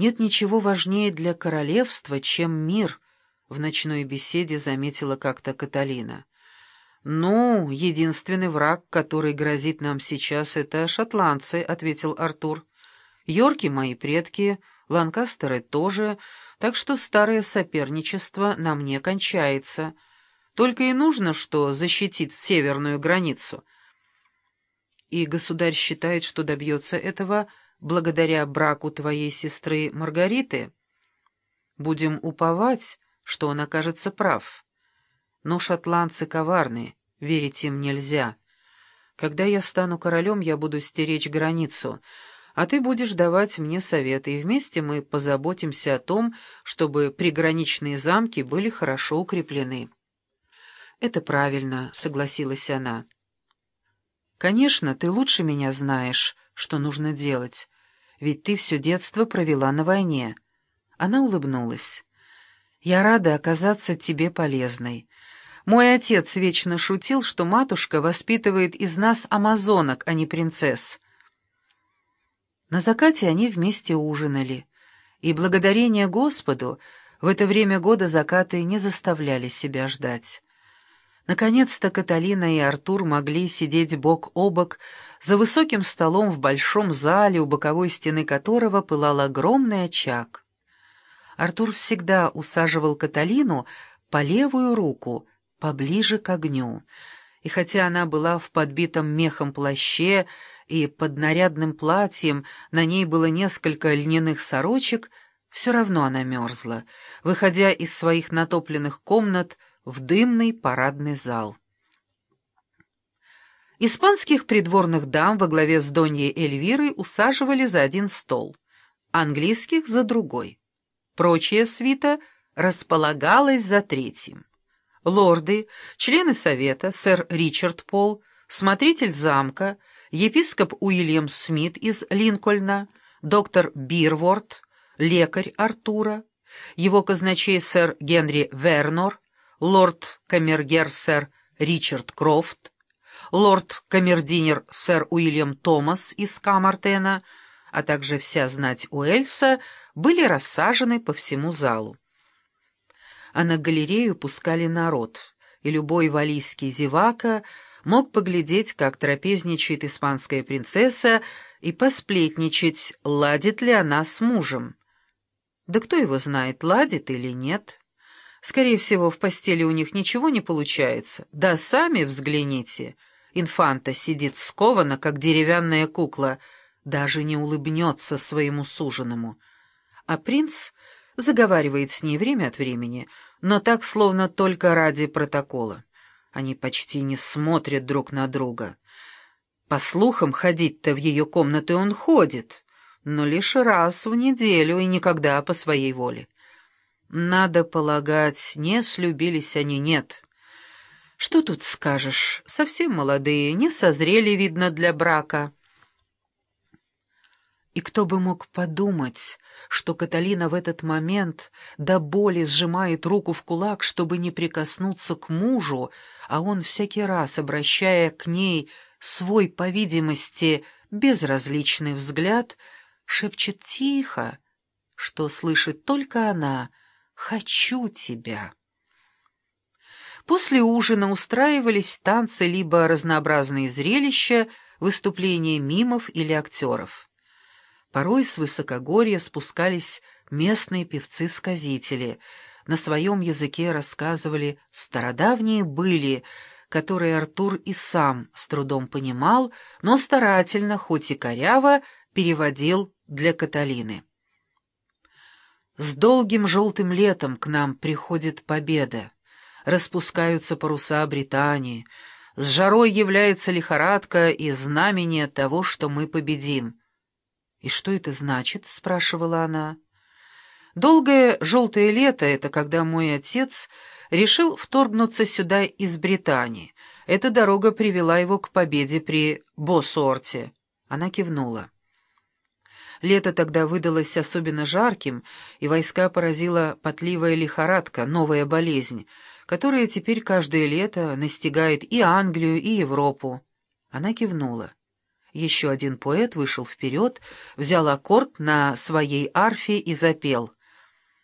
Нет ничего важнее для королевства, чем мир, — в ночной беседе заметила как-то Каталина. «Ну, единственный враг, который грозит нам сейчас, — это шотландцы», — ответил Артур. «Йорки мои предки, Ланкастеры тоже, так что старое соперничество на мне кончается. Только и нужно, что защитить северную границу». «И государь считает, что добьется этого благодаря браку твоей сестры Маргариты? Будем уповать, что он окажется прав». Но шотландцы коварны, верить им нельзя. Когда я стану королем, я буду стеречь границу, а ты будешь давать мне советы, и вместе мы позаботимся о том, чтобы приграничные замки были хорошо укреплены». «Это правильно», — согласилась она. «Конечно, ты лучше меня знаешь, что нужно делать, ведь ты все детство провела на войне». Она улыбнулась. «Я рада оказаться тебе полезной. Мой отец вечно шутил, что матушка воспитывает из нас амазонок, а не принцесс. На закате они вместе ужинали, и благодарение Господу в это время года закаты не заставляли себя ждать. Наконец-то Каталина и Артур могли сидеть бок о бок за высоким столом в большом зале, у боковой стены которого пылал огромный очаг. Артур всегда усаживал Каталину по левую руку, поближе к огню, и хотя она была в подбитом мехом плаще и под нарядным платьем, на ней было несколько льняных сорочек, все равно она мерзла, выходя из своих натопленных комнат в дымный парадный зал. Испанских придворных дам во главе с Доньей Эльвирой усаживали за один стол, английских — за другой. Прочая свита располагалась за третьим лорды, члены совета, сэр Ричард Пол, смотритель замка, епископ Уильям Смит из Линкольна, доктор Бирворд, лекарь Артура, его казначей сэр Генри Вернор, лорд-камергер сэр Ричард Крофт, лорд-камердинер сэр Уильям Томас из Камартена, а также вся знать Уэльса, были рассажены по всему залу а на галерею пускали народ, и любой валийский зевака мог поглядеть, как трапезничает испанская принцесса, и посплетничать, ладит ли она с мужем. Да кто его знает, ладит или нет. Скорее всего, в постели у них ничего не получается. Да сами взгляните. Инфанта сидит скована, как деревянная кукла, даже не улыбнется своему суженому. А принц заговаривает с ней время от времени, но так, словно только ради протокола. Они почти не смотрят друг на друга. По слухам, ходить-то в ее комнаты он ходит, но лишь раз в неделю и никогда по своей воле. Надо полагать, не слюбились они, нет. Что тут скажешь, совсем молодые, не созрели, видно, для брака». И кто бы мог подумать, что Каталина в этот момент до боли сжимает руку в кулак, чтобы не прикоснуться к мужу, а он всякий раз, обращая к ней свой, по видимости, безразличный взгляд, шепчет тихо, что слышит только она «хочу тебя». После ужина устраивались танцы либо разнообразные зрелища, выступления мимов или актеров. Порой с высокогорья спускались местные певцы-сказители, на своем языке рассказывали стародавние были, которые Артур и сам с трудом понимал, но старательно, хоть и коряво, переводил для Каталины. С долгим желтым летом к нам приходит победа, распускаются паруса Британии, с жарой является лихорадка и знамение того, что мы победим. «И что это значит?» — спрашивала она. «Долгое желтое лето — это когда мой отец решил вторгнуться сюда из Британии. Эта дорога привела его к победе при Босорте». Она кивнула. Лето тогда выдалось особенно жарким, и войска поразила потливая лихорадка, новая болезнь, которая теперь каждое лето настигает и Англию, и Европу. Она кивнула. Еще один поэт вышел вперед, взял аккорд на своей арфе и запел